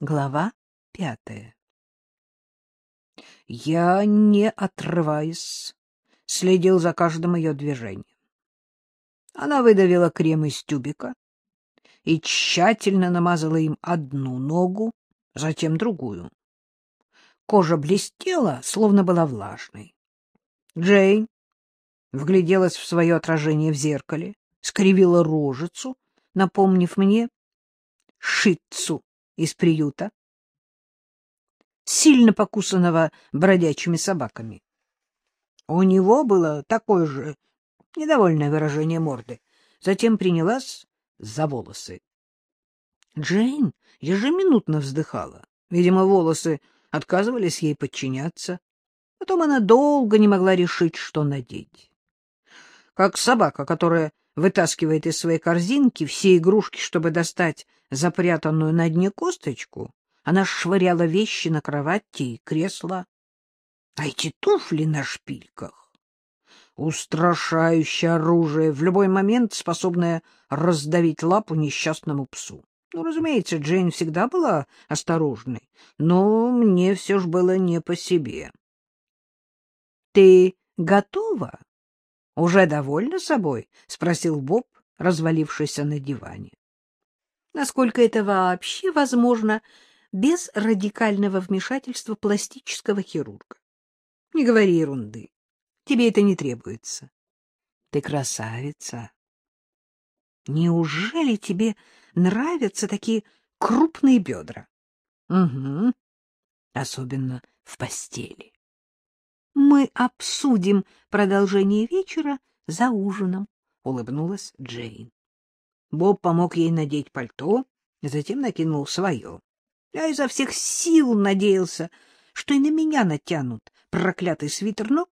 Глава пятая Я, не отрываясь, следил за каждым ее движением. Она выдавила крем из тюбика и тщательно намазала им одну ногу, затем другую. Кожа блестела, словно была влажной. Джейн вгляделась в свое отражение в зеркале, скривила рожицу, напомнив мне шитцу из приюта, сильно покусанного бродячими собаками. У него было такое же недовольное выражение морды. Затем принялась за волосы. Джейн ежеминутно вздыхала. Видимо, волосы отказывались ей подчиняться. Потом она долго не могла решить, что надеть. Как собака, которая вытаскивает из своей корзинки все игрушки, чтобы достать запрятанную на дне косточку, она швыряла вещи на кровати и кресла. А эти туфли на шпильках — устрашающее оружие, в любой момент способное раздавить лапу несчастному псу. Ну, разумеется, Джейн всегда была осторожной, но мне все ж было не по себе. — Ты готова? — Уже довольна собой? — спросил Боб, развалившийся на диване. — Насколько это вообще возможно без радикального вмешательства пластического хирурга? Не говори ерунды. Тебе это не требуется. Ты красавица. Неужели тебе нравятся такие крупные бедра? Угу. Особенно в постели. Мы обсудим продолжение вечера за ужином, улыбнулась Джейн. Боб помог ей надеть пальто, затем накинул свое. Я изо всех сил надеялся, что и на меня натянут проклятый свитер, но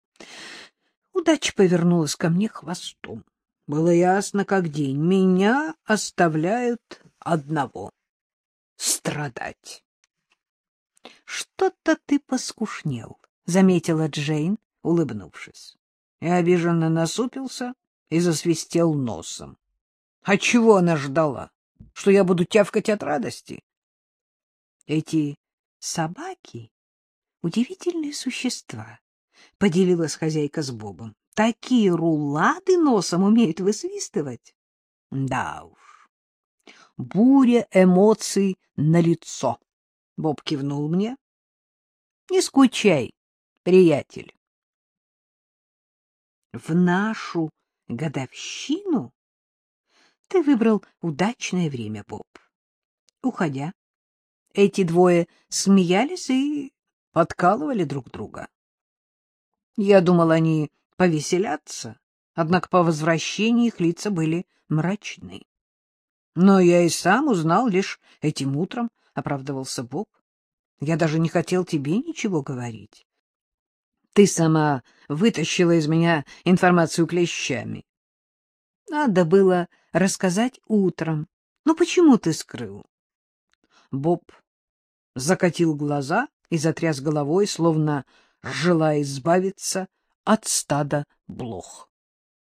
удача повернулась ко мне хвостом. Было ясно, как день. Меня оставляют одного — страдать. — Что-то ты поскушнел, — заметила Джейн, улыбнувшись. Я обиженно насупился и засвистел носом. А чего она ждала? Что я буду тявкать от радости? Эти собаки — удивительные существа, — поделилась хозяйка с Бобом. Такие рулады носом умеют высвистывать. Да уж. Буря эмоций на лицо. Боб кивнул мне. Не скучай, приятель. В нашу годовщину ты выбрал удачное время, Боб. Уходя, эти двое смеялись и подкалывали друг друга. Я думал, они повеселятся, однако по возвращении их лица были мрачны. Но я и сам узнал лишь этим утром, — оправдывался Боб. Я даже не хотел тебе ничего говорить. Ты сама вытащила из меня информацию клещами. Надо было рассказать утром. Но почему ты скрыл? Боб закатил глаза и затряс головой, словно желая избавиться от стада блох.